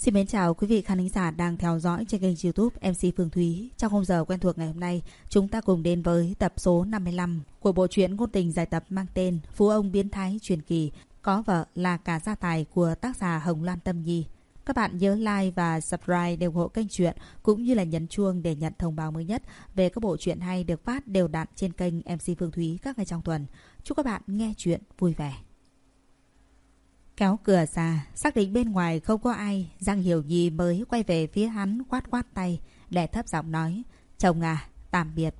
Xin mến chào quý vị khán giả đang theo dõi trên kênh youtube MC Phương Thúy. Trong khung giờ quen thuộc ngày hôm nay, chúng ta cùng đến với tập số 55 của bộ truyện ngôn tình dài tập mang tên Phú ông biến thái truyền kỳ, có vợ là cả gia tài của tác giả Hồng Loan Tâm Nhi. Các bạn nhớ like và subscribe để ủng hộ kênh truyện cũng như là nhấn chuông để nhận thông báo mới nhất về các bộ truyện hay được phát đều đặn trên kênh MC Phương Thúy các ngày trong tuần. Chúc các bạn nghe truyện vui vẻ. Kéo cửa ra, xác định bên ngoài không có ai, Giang Hiểu Nhi mới quay về phía hắn quát quát tay, đè thấp giọng nói, chồng à, tạm biệt.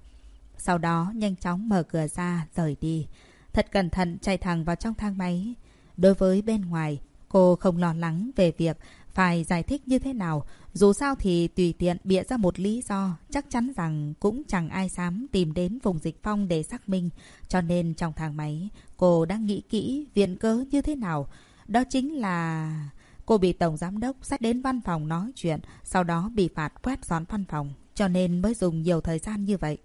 Sau đó nhanh chóng mở cửa ra, rời đi. Thật cẩn thận chạy thẳng vào trong thang máy. Đối với bên ngoài, cô không lo lắng về việc phải giải thích như thế nào. Dù sao thì tùy tiện bịa ra một lý do, chắc chắn rằng cũng chẳng ai dám tìm đến vùng dịch phong để xác minh. Cho nên trong thang máy, cô đang nghĩ kỹ viện cớ như thế nào. Đó chính là... Cô bị Tổng Giám Đốc sách đến văn phòng nói chuyện, sau đó bị phạt quét dọn văn phòng, cho nên mới dùng nhiều thời gian như vậy.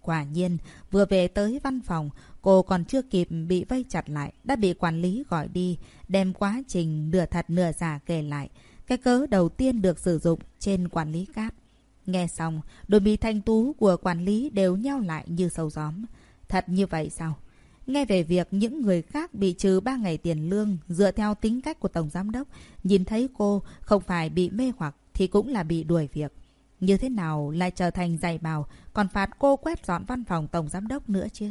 Quả nhiên, vừa về tới văn phòng, cô còn chưa kịp bị vây chặt lại, đã bị quản lý gọi đi, đem quá trình nửa thật nửa giả kể lại. Cái cớ đầu tiên được sử dụng trên quản lý cát. Nghe xong, đôi mi thanh tú của quản lý đều nheo lại như sâu gióm. Thật như vậy sao? Nghe về việc những người khác bị trừ 3 ngày tiền lương dựa theo tính cách của Tổng Giám Đốc, nhìn thấy cô không phải bị mê hoặc thì cũng là bị đuổi việc. Như thế nào lại trở thành giày bào còn phạt cô quét dọn văn phòng Tổng Giám Đốc nữa chưa?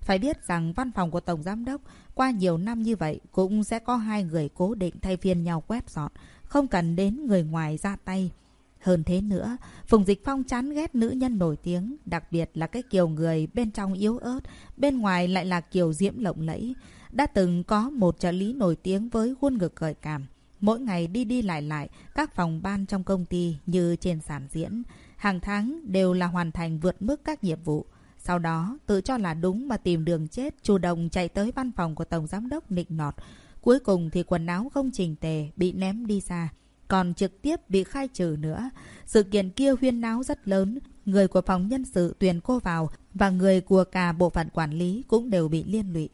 Phải biết rằng văn phòng của Tổng Giám Đốc qua nhiều năm như vậy cũng sẽ có hai người cố định thay phiên nhau quét dọn, không cần đến người ngoài ra tay. Hơn thế nữa, Phùng Dịch Phong chán ghét nữ nhân nổi tiếng, đặc biệt là cái kiều người bên trong yếu ớt, bên ngoài lại là kiều diễm lộng lẫy. Đã từng có một trợ lý nổi tiếng với khuôn ngực gợi cảm. Mỗi ngày đi đi lại lại các phòng ban trong công ty như trên sàn diễn. Hàng tháng đều là hoàn thành vượt mức các nhiệm vụ. Sau đó, tự cho là đúng mà tìm đường chết, chủ động chạy tới văn phòng của Tổng Giám đốc nịnh nọt. Cuối cùng thì quần áo không chỉnh tề, bị ném đi xa còn trực tiếp bị khai trừ nữa. Sự kiện kia huyên náo rất lớn, người của phòng nhân sự tuyển cô vào và người của cả bộ phận quản lý cũng đều bị liên lụy.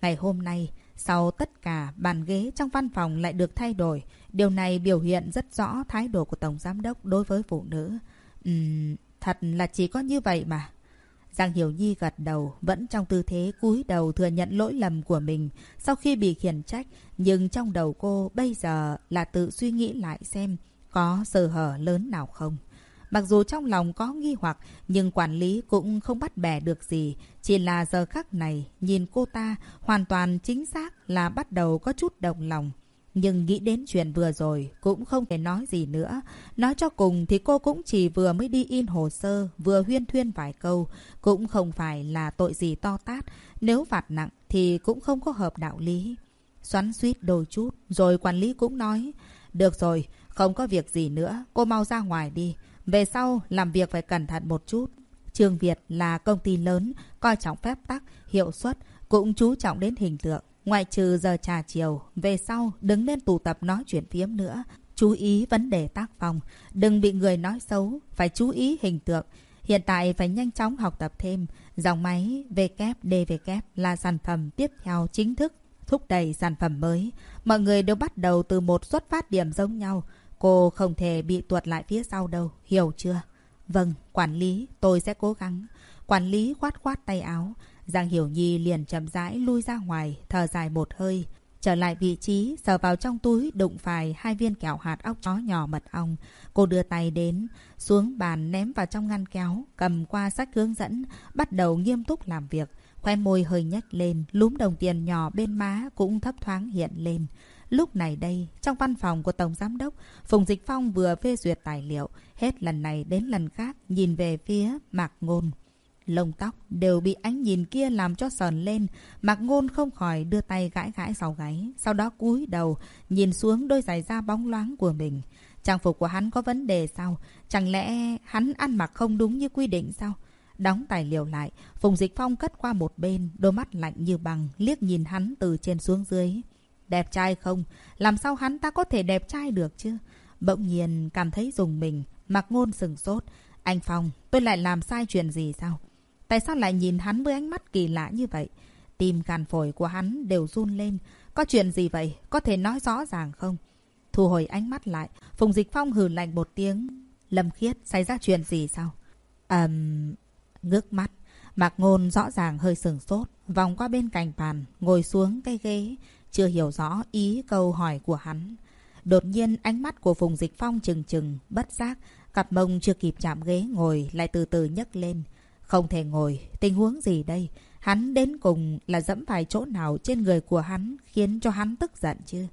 Ngày hôm nay, sau tất cả, bàn ghế trong văn phòng lại được thay đổi. Điều này biểu hiện rất rõ thái độ của Tổng Giám đốc đối với phụ nữ. Ừm, thật là chỉ có như vậy mà. Giang Hiểu Nhi gật đầu, vẫn trong tư thế cúi đầu thừa nhận lỗi lầm của mình sau khi bị khiển trách. Nhưng trong đầu cô bây giờ là tự suy nghĩ lại xem có sơ hở lớn nào không. Mặc dù trong lòng có nghi hoặc, nhưng quản lý cũng không bắt bẻ được gì. Chỉ là giờ khắc này, nhìn cô ta hoàn toàn chính xác là bắt đầu có chút động lòng. Nhưng nghĩ đến chuyện vừa rồi cũng không thể nói gì nữa. Nói cho cùng thì cô cũng chỉ vừa mới đi in hồ sơ, vừa huyên thuyên vài câu. Cũng không phải là tội gì to tát. Nếu phạt nặng thì cũng không có hợp đạo lý. Xoắn suýt đôi chút, rồi quản lý cũng nói. Được rồi, không có việc gì nữa, cô mau ra ngoài đi. Về sau, làm việc phải cẩn thận một chút. Trường Việt là công ty lớn, coi trọng phép tắc, hiệu suất, cũng chú trọng đến hình tượng. Ngoại trừ giờ trà chiều, về sau đừng nên tụ tập nói chuyện phiếm nữa. Chú ý vấn đề tác phong, đừng bị người nói xấu, phải chú ý hình tượng. Hiện tại phải nhanh chóng học tập thêm. Dòng máy WDVK là sản phẩm tiếp theo chính thức thúc đẩy sản phẩm mới. Mọi người đều bắt đầu từ một xuất phát điểm giống nhau. Cô không thể bị tuột lại phía sau đâu, hiểu chưa? Vâng, quản lý, tôi sẽ cố gắng. Quản lý khoát khoát tay áo. Giang Hiểu Nhi liền chậm rãi lui ra ngoài, thở dài một hơi. Trở lại vị trí, sờ vào trong túi đụng phải hai viên kẹo hạt óc chó nhỏ mật ong. Cô đưa tay đến, xuống bàn ném vào trong ngăn kéo, cầm qua sách hướng dẫn, bắt đầu nghiêm túc làm việc. Khoe môi hơi nhếch lên, lúm đồng tiền nhỏ bên má cũng thấp thoáng hiện lên. Lúc này đây, trong văn phòng của Tổng Giám đốc, Phùng Dịch Phong vừa phê duyệt tài liệu, hết lần này đến lần khác nhìn về phía Mạc Ngôn. Lông tóc đều bị ánh nhìn kia làm cho sờn lên. Mạc Ngôn không khỏi đưa tay gãi gãi sau gáy. Sau đó cúi đầu, nhìn xuống đôi giày da bóng loáng của mình. Trang phục của hắn có vấn đề sao? Chẳng lẽ hắn ăn mặc không đúng như quy định sao? Đóng tài liệu lại, Phùng Dịch Phong cất qua một bên, đôi mắt lạnh như bằng, liếc nhìn hắn từ trên xuống dưới. Đẹp trai không? Làm sao hắn ta có thể đẹp trai được chứ? Bỗng nhiên cảm thấy dùng mình, mặc ngôn sừng sốt. Anh Phong, tôi lại làm sai chuyện gì sao? Tại sao lại nhìn hắn với ánh mắt kỳ lạ như vậy? Tim gan phổi của hắn đều run lên. Có chuyện gì vậy? Có thể nói rõ ràng không? Thu hồi ánh mắt lại, Phùng Dịch Phong hừ lạnh một tiếng. Lâm Khiết, xảy ra chuyện gì sao? ầm, Um, ngước mắt. Mạc Ngôn rõ ràng hơi sừng sốt, vòng qua bên cạnh bàn, ngồi xuống cái ghế, chưa hiểu rõ ý câu hỏi của hắn. Đột nhiên ánh mắt của Phùng Dịch Phong trừng trừng, bất giác, cặp mông chưa kịp chạm ghế ngồi lại từ từ nhấc lên. Không thể ngồi, tình huống gì đây? Hắn đến cùng là dẫm phải chỗ nào trên người của hắn khiến cho hắn tức giận chứ?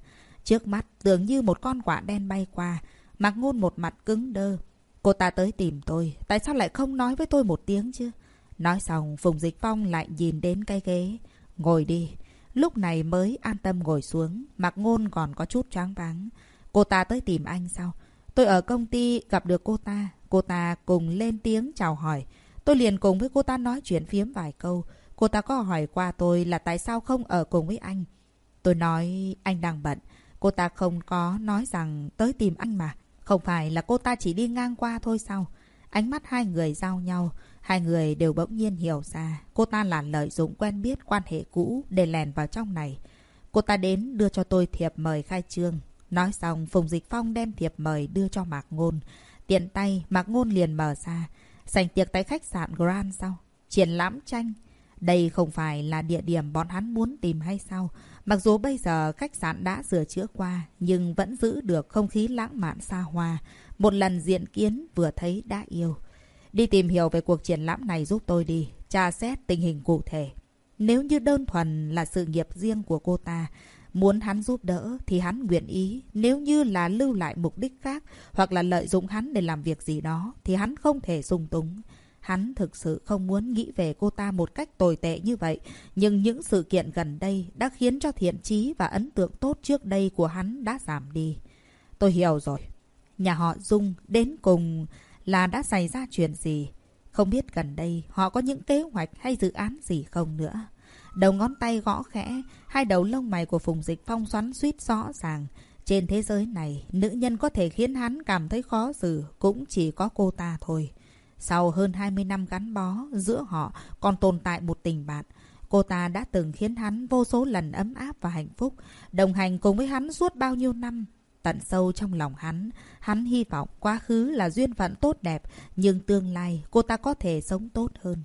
Trước mắt tưởng như một con quả đen bay qua, mặc ngôn một mặt cứng đơ. Cô ta tới tìm tôi, tại sao lại không nói với tôi một tiếng chứ? Nói xong, Phùng Dịch Phong lại nhìn đến cái ghế. Ngồi đi. Lúc này mới an tâm ngồi xuống, mặc ngôn còn có chút choáng váng. Cô ta tới tìm anh sao? Tôi ở công ty gặp được cô ta. Cô ta cùng lên tiếng chào hỏi. Tôi liền cùng với cô ta nói chuyện phiếm vài câu. Cô ta có hỏi qua tôi là tại sao không ở cùng với anh. Tôi nói anh đang bận. Cô ta không có nói rằng tới tìm anh mà. Không phải là cô ta chỉ đi ngang qua thôi sao? Ánh mắt hai người giao nhau. Hai người đều bỗng nhiên hiểu ra. Cô ta là lợi dụng quen biết quan hệ cũ để lèn vào trong này. Cô ta đến đưa cho tôi thiệp mời khai trương. Nói xong, Phùng Dịch Phong đem thiệp mời đưa cho Mạc Ngôn. Tiện tay, Mạc Ngôn liền mở ra. Sành tiệc tại khách sạn Grand sao? Triển lãm tranh. Đây không phải là địa điểm bọn hắn muốn tìm hay sao? Mặc dù bây giờ khách sạn đã sửa chữa qua, nhưng vẫn giữ được không khí lãng mạn xa hoa. Một lần diện kiến vừa thấy đã yêu. Đi tìm hiểu về cuộc triển lãm này giúp tôi đi, tra xét tình hình cụ thể. Nếu như đơn thuần là sự nghiệp riêng của cô ta, muốn hắn giúp đỡ thì hắn nguyện ý. Nếu như là lưu lại mục đích khác hoặc là lợi dụng hắn để làm việc gì đó thì hắn không thể dung túng. Hắn thực sự không muốn nghĩ về cô ta một cách tồi tệ như vậy. Nhưng những sự kiện gần đây đã khiến cho thiện trí và ấn tượng tốt trước đây của hắn đã giảm đi. Tôi hiểu rồi. Nhà họ Dung đến cùng là đã xảy ra chuyện gì. Không biết gần đây họ có những kế hoạch hay dự án gì không nữa. Đầu ngón tay gõ khẽ, hai đầu lông mày của Phùng Dịch Phong xoắn suýt rõ ràng. Trên thế giới này, nữ nhân có thể khiến hắn cảm thấy khó xử cũng chỉ có cô ta thôi. Sau hơn 20 năm gắn bó, giữa họ còn tồn tại một tình bạn. Cô ta đã từng khiến hắn vô số lần ấm áp và hạnh phúc, đồng hành cùng với hắn suốt bao nhiêu năm. Tận sâu trong lòng hắn, hắn hy vọng quá khứ là duyên phận tốt đẹp, nhưng tương lai cô ta có thể sống tốt hơn.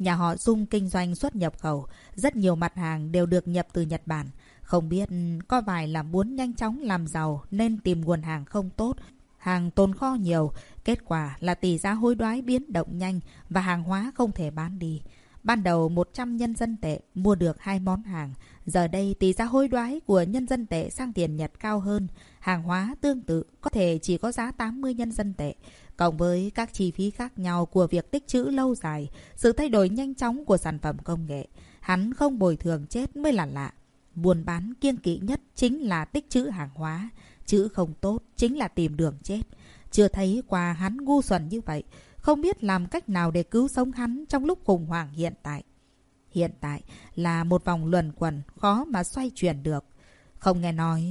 Nhà họ Dung kinh doanh xuất nhập khẩu, rất nhiều mặt hàng đều được nhập từ Nhật Bản. Không biết ừ, có vài là muốn nhanh chóng làm giàu nên tìm nguồn hàng không tốt. Hàng tồn kho nhiều, kết quả là tỷ giá hối đoái biến động nhanh và hàng hóa không thể bán đi. Ban đầu 100 nhân dân tệ mua được hai món hàng. Giờ đây tỷ giá hối đoái của nhân dân tệ sang tiền Nhật cao hơn. Hàng hóa tương tự có thể chỉ có giá 80 nhân dân tệ. Cộng với các chi phí khác nhau của việc tích trữ lâu dài, sự thay đổi nhanh chóng của sản phẩm công nghệ, hắn không bồi thường chết mới là lạ. Buôn bán kiêng kỵ nhất chính là tích trữ hàng hóa, chữ không tốt chính là tìm đường chết. Chưa thấy qua hắn ngu xuẩn như vậy, không biết làm cách nào để cứu sống hắn trong lúc khủng hoảng hiện tại. Hiện tại là một vòng luẩn quẩn khó mà xoay chuyển được. Không nghe nói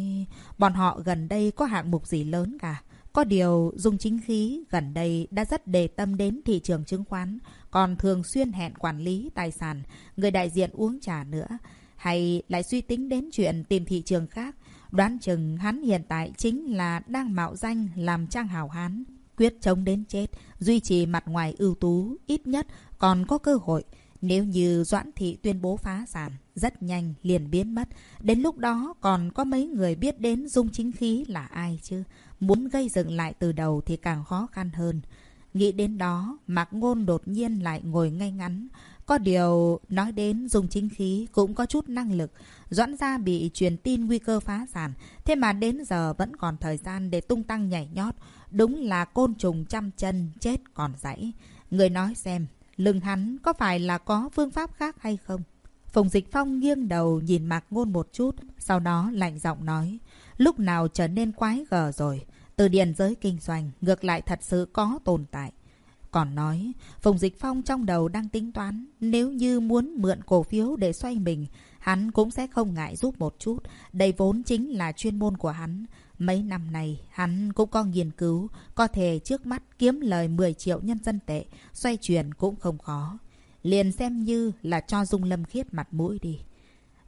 bọn họ gần đây có hạng mục gì lớn cả. Có điều Dung Chính Khí gần đây đã rất đề tâm đến thị trường chứng khoán, còn thường xuyên hẹn quản lý tài sản, người đại diện uống trà nữa. Hay lại suy tính đến chuyện tìm thị trường khác, đoán chừng hắn hiện tại chính là đang mạo danh làm trang hào hán, quyết chống đến chết, duy trì mặt ngoài ưu tú, ít nhất còn có cơ hội. Nếu như Doãn Thị tuyên bố phá sản, rất nhanh liền biến mất. Đến lúc đó còn có mấy người biết đến Dung Chính Khí là ai chứ? Muốn gây dựng lại từ đầu thì càng khó khăn hơn. Nghĩ đến đó, Mạc Ngôn đột nhiên lại ngồi ngay ngắn. Có điều, nói đến dùng Chính Khí cũng có chút năng lực. Doãn gia bị truyền tin nguy cơ phá sản. Thế mà đến giờ vẫn còn thời gian để tung tăng nhảy nhót. Đúng là côn trùng trăm chân, chết còn dãy. Người nói xem, lưng hắn có phải là có phương pháp khác hay không? Phùng Dịch Phong nghiêng đầu nhìn Mạc Ngôn một chút, sau đó lạnh giọng nói, lúc nào trở nên quái gở rồi, từ điển giới kinh doanh ngược lại thật sự có tồn tại. Còn nói, Phùng Dịch Phong trong đầu đang tính toán, nếu như muốn mượn cổ phiếu để xoay mình, hắn cũng sẽ không ngại giúp một chút, đây vốn chính là chuyên môn của hắn. Mấy năm này, hắn cũng có nghiên cứu, có thể trước mắt kiếm lời 10 triệu nhân dân tệ, xoay chuyển cũng không khó. Liền xem như là cho Dung Lâm Khiết mặt mũi đi.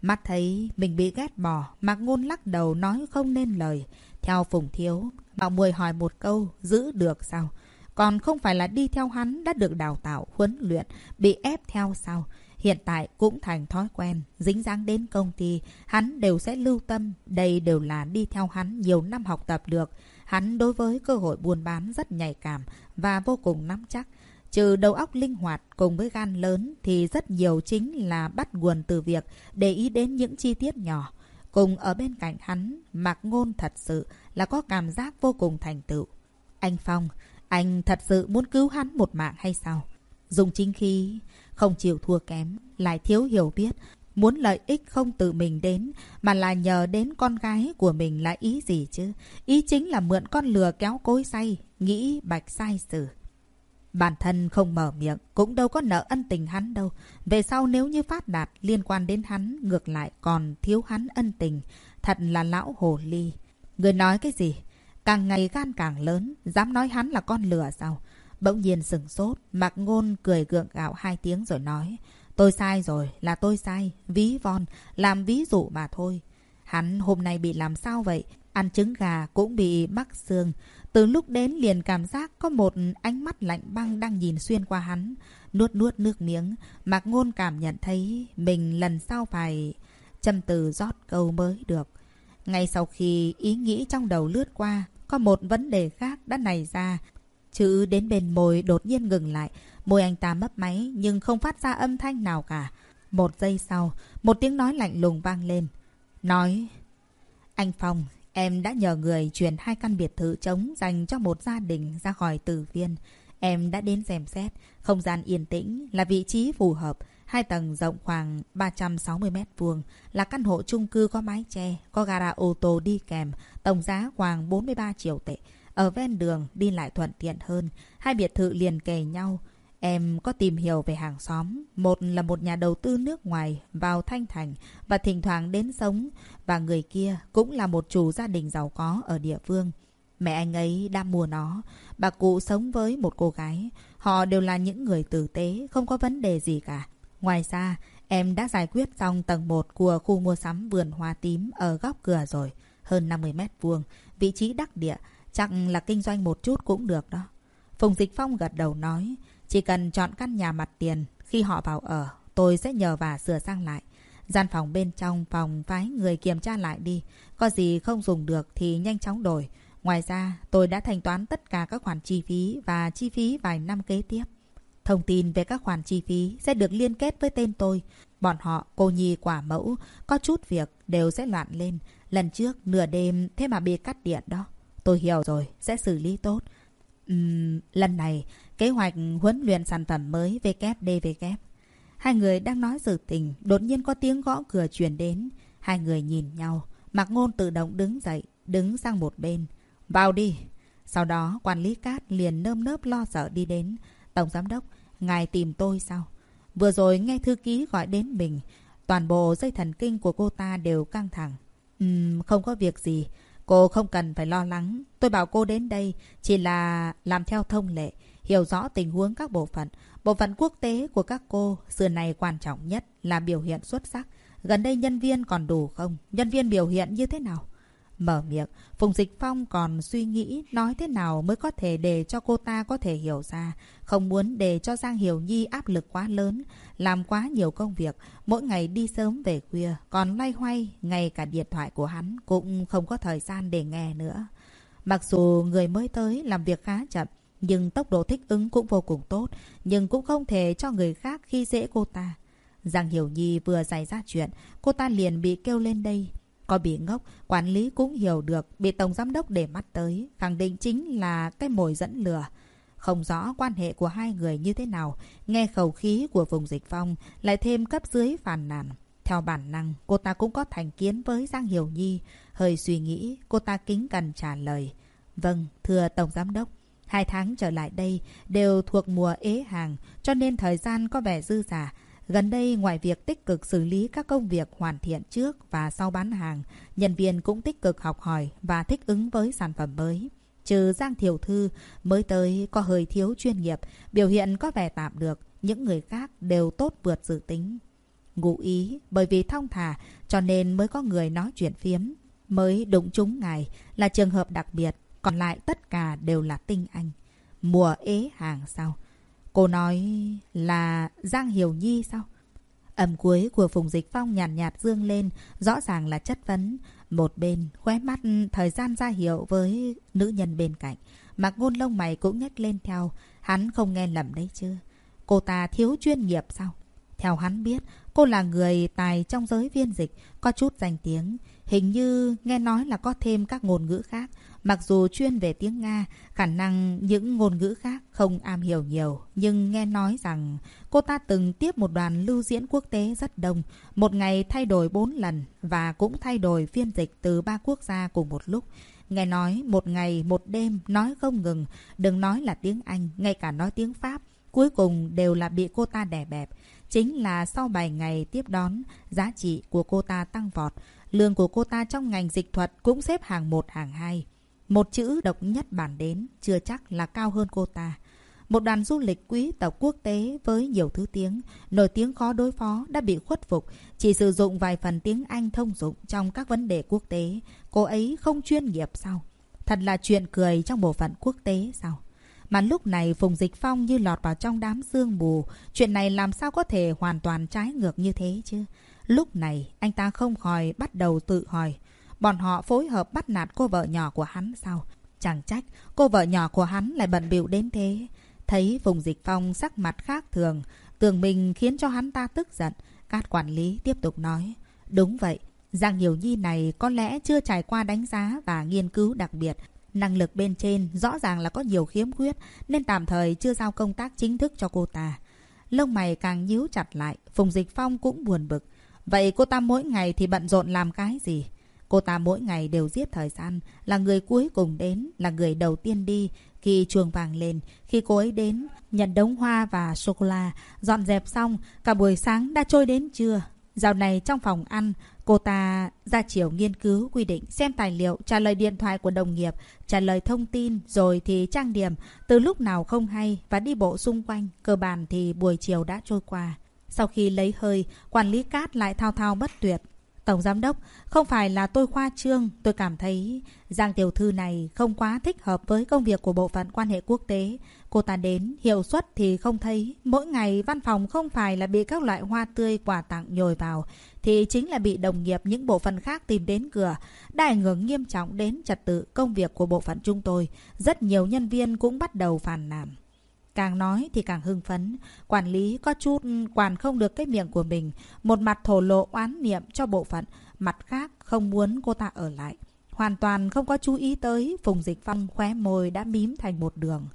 Mắt thấy mình bị ghét bỏ, Mạc Ngôn lắc đầu nói không nên lời. Theo Phùng Thiếu, Mạo Mùi hỏi một câu, giữ được sao? Còn không phải là đi theo hắn đã được đào tạo, huấn luyện, bị ép theo sao? Hiện tại cũng thành thói quen, dính dáng đến công ty, hắn đều sẽ lưu tâm. Đây đều là đi theo hắn nhiều năm học tập được. Hắn đối với cơ hội buôn bán rất nhạy cảm và vô cùng nắm chắc. Trừ đầu óc linh hoạt cùng với gan lớn thì rất nhiều chính là bắt nguồn từ việc để ý đến những chi tiết nhỏ. Cùng ở bên cạnh hắn, Mạc Ngôn thật sự là có cảm giác vô cùng thành tựu. Anh Phong, anh thật sự muốn cứu hắn một mạng hay sao? Dùng chính khí, không chịu thua kém, lại thiếu hiểu biết, muốn lợi ích không tự mình đến, mà là nhờ đến con gái của mình là ý gì chứ? Ý chính là mượn con lừa kéo cối say, nghĩ bạch sai sử Bản thân không mở miệng, cũng đâu có nợ ân tình hắn đâu. Về sau nếu như phát đạt liên quan đến hắn, ngược lại còn thiếu hắn ân tình. Thật là lão hồ ly. Người nói cái gì? Càng ngày gan càng lớn, dám nói hắn là con lừa sao? Bỗng nhiên sừng sốt, mặc ngôn cười gượng gạo hai tiếng rồi nói. Tôi sai rồi, là tôi sai. Ví von, làm ví dụ mà thôi. Hắn hôm nay bị làm sao vậy? Ăn trứng gà cũng bị mắc xương. Từ lúc đến liền cảm giác có một ánh mắt lạnh băng đang nhìn xuyên qua hắn. Nuốt nuốt nước miếng, Mạc Ngôn cảm nhận thấy mình lần sau phải châm từ rót câu mới được. Ngay sau khi ý nghĩ trong đầu lướt qua, có một vấn đề khác đã nảy ra. Chữ đến bên môi đột nhiên ngừng lại. Môi anh ta mấp máy nhưng không phát ra âm thanh nào cả. Một giây sau, một tiếng nói lạnh lùng vang lên. Nói, anh Phong, Em đã nhờ người chuyển hai căn biệt thự trống dành cho một gia đình ra khỏi tử viên. Em đã đến xem xét. Không gian yên tĩnh là vị trí phù hợp. Hai tầng rộng khoảng 360 mét vuông là căn hộ chung cư có mái che, có gara ô tô đi kèm, tổng giá khoảng 43 triệu tệ. Ở ven đường đi lại thuận tiện hơn, hai biệt thự liền kề nhau. Em có tìm hiểu về hàng xóm. Một là một nhà đầu tư nước ngoài vào Thanh Thành và thỉnh thoảng đến sống. Và người kia cũng là một chủ gia đình giàu có ở địa phương. Mẹ anh ấy đang mua nó. Bà cụ sống với một cô gái. Họ đều là những người tử tế, không có vấn đề gì cả. Ngoài ra, em đã giải quyết xong tầng 1 của khu mua sắm vườn hoa tím ở góc cửa rồi. Hơn 50 mét vuông. Vị trí đắc địa. Chắc là kinh doanh một chút cũng được đó. Phùng Dịch Phong gật đầu nói. Chỉ cần chọn căn nhà mặt tiền, khi họ vào ở, tôi sẽ nhờ và sửa sang lại. Gian phòng bên trong phòng phái người kiểm tra lại đi. Có gì không dùng được thì nhanh chóng đổi. Ngoài ra, tôi đã thanh toán tất cả các khoản chi phí và chi phí vài năm kế tiếp. Thông tin về các khoản chi phí sẽ được liên kết với tên tôi. Bọn họ, cô nhi quả mẫu, có chút việc đều sẽ loạn lên. Lần trước, nửa đêm, thế mà bị cắt điện đó. Tôi hiểu rồi, sẽ xử lý tốt. Uhm, lần này, kế hoạch huấn luyện sản phẩm mới WDVK. Hai người đang nói sự tình, đột nhiên có tiếng gõ cửa truyền đến. Hai người nhìn nhau, Mạc Ngôn tự động đứng dậy, đứng sang một bên. Vào đi! Sau đó, quản lý cát liền nơm nớp lo sợ đi đến. Tổng giám đốc, ngài tìm tôi sao? Vừa rồi nghe thư ký gọi đến mình, toàn bộ dây thần kinh của cô ta đều căng thẳng. Uhm, không có việc gì. Cô không cần phải lo lắng. Tôi bảo cô đến đây chỉ là làm theo thông lệ, hiểu rõ tình huống các bộ phận. Bộ phận quốc tế của các cô xưa này quan trọng nhất là biểu hiện xuất sắc. Gần đây nhân viên còn đủ không? Nhân viên biểu hiện như thế nào? Mở miệng, Phùng Dịch Phong còn suy nghĩ nói thế nào mới có thể để cho cô ta có thể hiểu ra. Không muốn để cho Giang Hiểu Nhi áp lực quá lớn, làm quá nhiều công việc, mỗi ngày đi sớm về khuya, còn loay hoay, ngay cả điện thoại của hắn cũng không có thời gian để nghe nữa. Mặc dù người mới tới làm việc khá chậm, nhưng tốc độ thích ứng cũng vô cùng tốt, nhưng cũng không thể cho người khác khi dễ cô ta. Giang Hiểu Nhi vừa xảy ra chuyện, cô ta liền bị kêu lên đây. Có bị ngốc, quản lý cũng hiểu được, bị tổng giám đốc để mắt tới, khẳng định chính là cái mồi dẫn lừa. Không rõ quan hệ của hai người như thế nào, nghe khẩu khí của vùng dịch phong, lại thêm cấp dưới phàn nàn. Theo bản năng, cô ta cũng có thành kiến với Giang Hiểu Nhi. Hơi suy nghĩ, cô ta kính cần trả lời. Vâng, thưa Tổng Giám Đốc. Hai tháng trở lại đây đều thuộc mùa ế hàng, cho nên thời gian có vẻ dư giả. Gần đây, ngoài việc tích cực xử lý các công việc hoàn thiện trước và sau bán hàng, nhân viên cũng tích cực học hỏi và thích ứng với sản phẩm mới. Trừ Giang Thiểu Thư mới tới có hơi thiếu chuyên nghiệp, biểu hiện có vẻ tạm được, những người khác đều tốt vượt dự tính. Ngụ ý, bởi vì thông thả cho nên mới có người nói chuyện phiếm. mới đụng chúng ngài là trường hợp đặc biệt, còn lại tất cả đều là tinh anh. Mùa ế hàng sau Cô nói là Giang Hiểu Nhi sao? Âm cuối của Phùng Dịch Phong nhàn nhạt, nhạt dương lên, rõ ràng là chất vấn. Một bên, khóe mắt thời gian ra hiệu với nữ nhân bên cạnh. Mặc ngôn lông mày cũng nhếch lên theo. Hắn không nghe lầm đấy chứ. Cô ta thiếu chuyên nghiệp sao? Theo hắn biết, cô là người tài trong giới viên dịch, có chút danh tiếng. Hình như nghe nói là có thêm các ngôn ngữ khác. Mặc dù chuyên về tiếng Nga, khả năng những ngôn ngữ khác không am hiểu nhiều. Nhưng nghe nói rằng cô ta từng tiếp một đoàn lưu diễn quốc tế rất đông. Một ngày thay đổi 4 lần và cũng thay đổi phiên dịch từ ba quốc gia cùng một lúc. Nghe nói một ngày một đêm nói không ngừng, đừng nói là tiếng Anh, ngay cả nói tiếng Pháp. Cuối cùng đều là bị cô ta đè bẹp. Chính là sau 7 ngày tiếp đón, giá trị của cô ta tăng vọt. Lương của cô ta trong ngành dịch thuật cũng xếp hàng 1 hàng 2. Một chữ độc nhất bản đến chưa chắc là cao hơn cô ta. Một đoàn du lịch quý tộc quốc tế với nhiều thứ tiếng, nổi tiếng khó đối phó đã bị khuất phục, chỉ sử dụng vài phần tiếng Anh thông dụng trong các vấn đề quốc tế. Cô ấy không chuyên nghiệp sao? Thật là chuyện cười trong bộ phận quốc tế sao? Mà lúc này Phùng Dịch Phong như lọt vào trong đám sương mù. Chuyện này làm sao có thể hoàn toàn trái ngược như thế chứ? Lúc này anh ta không khỏi bắt đầu tự hỏi. Bọn họ phối hợp bắt nạt cô vợ nhỏ của hắn sao? Chẳng trách cô vợ nhỏ của hắn lại bận bịu đến thế. Thấy Phùng Dịch Phong sắc mặt khác thường, tường mình khiến cho hắn ta tức giận. Cát quản lý tiếp tục nói. Đúng vậy, Giang Hiểu Nhi này có lẽ chưa trải qua đánh giá và nghiên cứu đặc biệt. Năng lực bên trên rõ ràng là có nhiều khiếm khuyết nên tạm thời chưa giao công tác chính thức cho cô ta. Lông mày càng nhíu chặt lại, Phùng Dịch Phong cũng buồn bực. Vậy cô ta mỗi ngày thì bận rộn làm cái gì? Cô ta mỗi ngày đều giết thời gian, là người cuối cùng đến, là người đầu tiên đi. Khi chuồng vàng lên, khi cô ấy đến, nhận đống hoa và sô-cô-la, dọn dẹp xong, cả buổi sáng đã trôi đến trưa. Dạo này trong phòng ăn, cô ta ra chiều nghiên cứu quy định, xem tài liệu, trả lời điện thoại của đồng nghiệp, trả lời thông tin, rồi thì trang điểm, từ lúc nào không hay và đi bộ xung quanh, cơ bản thì buổi chiều đã trôi qua. Sau khi lấy hơi, quản lý cát lại thao thao bất tuyệt. Tổng giám đốc, không phải là tôi khoa trương, tôi cảm thấy Giang tiểu thư này không quá thích hợp với công việc của bộ phận quan hệ quốc tế. Cô ta đến, hiệu suất thì không thấy. Mỗi ngày văn phòng không phải là bị các loại hoa tươi quà tặng nhồi vào, thì chính là bị đồng nghiệp những bộ phận khác tìm đến cửa. Đã ảnh hưởng nghiêm trọng đến trật tự công việc của bộ phận chúng tôi. Rất nhiều nhân viên cũng bắt đầu phàn nàn. Càng nói thì càng hưng phấn. Quản lý có chút quản không được cái miệng của mình. Một mặt thổ lộ oán niệm cho bộ phận. Mặt khác, không muốn cô ta ở lại. Hoàn toàn không có chú ý tới. Phùng Dịch Phong khóe môi đã mím thành một đường.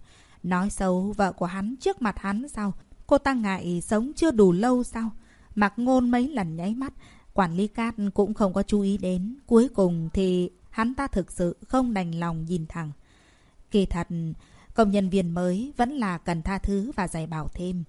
Nói xấu vợ của hắn trước mặt hắn sao? Cô ta ngại sống chưa đủ lâu sao? Mặc ngôn mấy lần nháy mắt. Quản lý cát cũng không có chú ý đến. Cuối cùng thì hắn ta thực sự không đành lòng nhìn thẳng. Kỳ thật... Công nhân viên mới vẫn là cần tha thứ và dạy bảo thêm.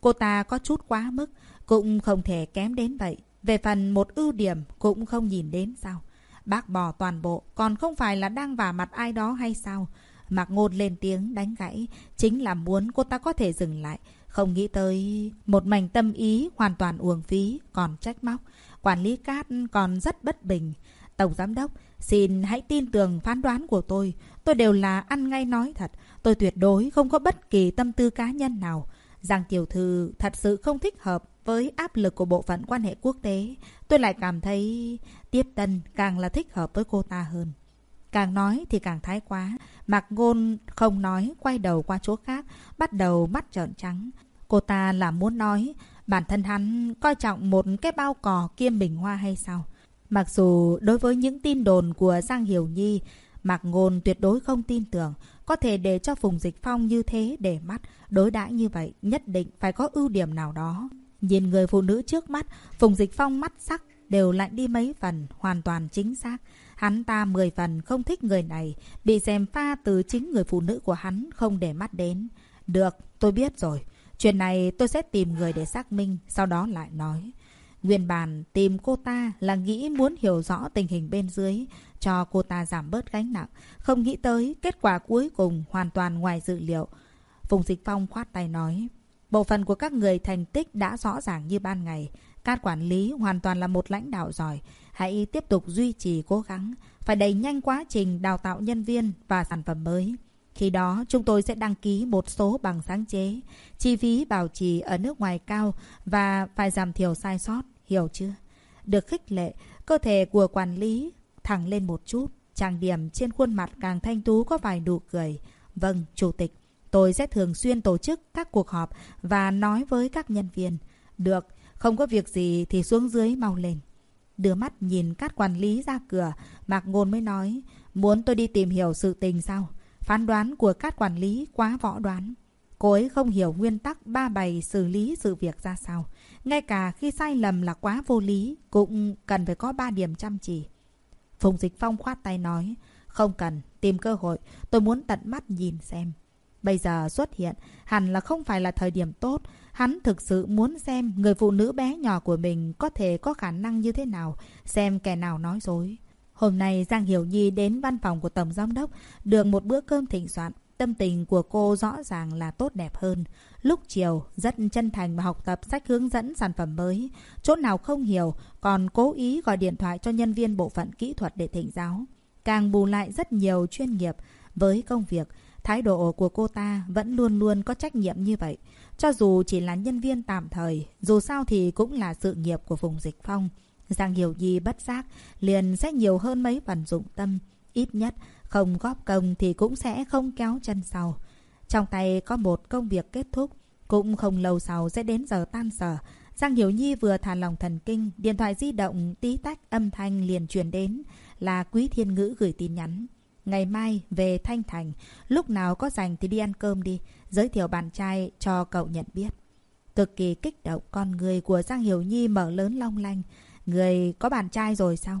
Cô ta có chút quá mức, cũng không thể kém đến vậy. Về phần một ưu điểm cũng không nhìn đến sao. Bác bỏ toàn bộ, còn không phải là đang vả mặt ai đó hay sao? Mạc Ngôn lên tiếng đánh gãy, chính là muốn cô ta có thể dừng lại. Không nghĩ tới một mảnh tâm ý hoàn toàn uổng phí, còn trách móc. Quản lý cát còn rất bất bình. Tổng giám đốc, xin hãy tin tưởng phán đoán của tôi. Tôi đều là ăn ngay nói thật. Tôi tuyệt đối không có bất kỳ tâm tư cá nhân nào. Giang Tiểu Thư thật sự không thích hợp với áp lực của bộ phận quan hệ quốc tế. Tôi lại cảm thấy tiếp tân càng là thích hợp với cô ta hơn. Càng nói thì càng thái quá. Mạc Ngôn không nói, quay đầu qua chỗ khác, bắt đầu mắt trợn trắng. Cô ta là muốn nói, bản thân hắn coi trọng một cái bao cỏ kiêm bình hoa hay sao? Mặc dù đối với những tin đồn của Giang Hiểu Nhi, Mạc Ngôn tuyệt đối không tin tưởng, có thể để cho Phùng Dịch Phong như thế để mắt, đối đãi như vậy, nhất định phải có ưu điểm nào đó. Nhìn người phụ nữ trước mắt, Phùng Dịch Phong mắt sắc đều lạnh đi mấy phần, hoàn toàn chính xác. Hắn ta mười phần không thích người này, bị dèm pha từ chính người phụ nữ của hắn không để mắt đến. Được, tôi biết rồi. Chuyện này tôi sẽ tìm người để xác minh, sau đó lại nói. Nguyên bản tìm cô ta là nghĩ muốn hiểu rõ tình hình bên dưới, cho cô ta giảm bớt gánh nặng. Không nghĩ tới kết quả cuối cùng hoàn toàn ngoài dự liệu. Phùng Dịch Phong khoát tay nói, bộ phận của các người thành tích đã rõ ràng như ban ngày. Các quản lý hoàn toàn là một lãnh đạo giỏi. hãy tiếp tục duy trì cố gắng, phải đẩy nhanh quá trình đào tạo nhân viên và sản phẩm mới. Khi đó, chúng tôi sẽ đăng ký một số bằng sáng chế, chi phí bảo trì ở nước ngoài cao và phải giảm thiểu sai sót, hiểu chưa? Được khích lệ, cơ thể của quản lý thẳng lên một chút, trang điểm trên khuôn mặt càng thanh tú có vài nụ cười. Vâng, Chủ tịch, tôi sẽ thường xuyên tổ chức các cuộc họp và nói với các nhân viên. Được, không có việc gì thì xuống dưới mau lên. Đưa mắt nhìn các quản lý ra cửa, Mạc Ngôn mới nói, muốn tôi đi tìm hiểu sự tình sao? Phán đoán của các quản lý quá võ đoán. Cô ấy không hiểu nguyên tắc ba bày xử lý sự việc ra sao. Ngay cả khi sai lầm là quá vô lý, cũng cần phải có ba điểm chăm chỉ. Phùng Dịch Phong khoát tay nói, không cần, tìm cơ hội, tôi muốn tận mắt nhìn xem. Bây giờ xuất hiện, hẳn là không phải là thời điểm tốt. Hắn thực sự muốn xem người phụ nữ bé nhỏ của mình có thể có khả năng như thế nào, xem kẻ nào nói dối. Hôm nay Giang Hiểu Nhi đến văn phòng của Tổng Giám Đốc, được một bữa cơm thịnh soạn. Tâm tình của cô rõ ràng là tốt đẹp hơn. Lúc chiều, rất chân thành và học tập sách hướng dẫn sản phẩm mới. Chỗ nào không hiểu, còn cố ý gọi điện thoại cho nhân viên bộ phận kỹ thuật để thỉnh giáo. Càng bù lại rất nhiều chuyên nghiệp với công việc. Thái độ của cô ta vẫn luôn luôn có trách nhiệm như vậy. Cho dù chỉ là nhân viên tạm thời, dù sao thì cũng là sự nghiệp của vùng dịch phong. Giang Hiểu Nhi bất giác, liền sẽ nhiều hơn mấy phần dụng tâm. Ít nhất, không góp công thì cũng sẽ không kéo chân sau. Trong tay có một công việc kết thúc, cũng không lâu sau sẽ đến giờ tan sở. Giang Hiểu Nhi vừa thả lòng thần kinh, điện thoại di động tí tách âm thanh liền truyền đến là Quý Thiên Ngữ gửi tin nhắn. Ngày mai về Thanh Thành, lúc nào có rảnh thì đi ăn cơm đi, giới thiệu bạn trai cho cậu nhận biết. Cực kỳ kích động, con người của Giang Hiểu Nhi mở lớn long lanh. Người có bạn trai rồi sao?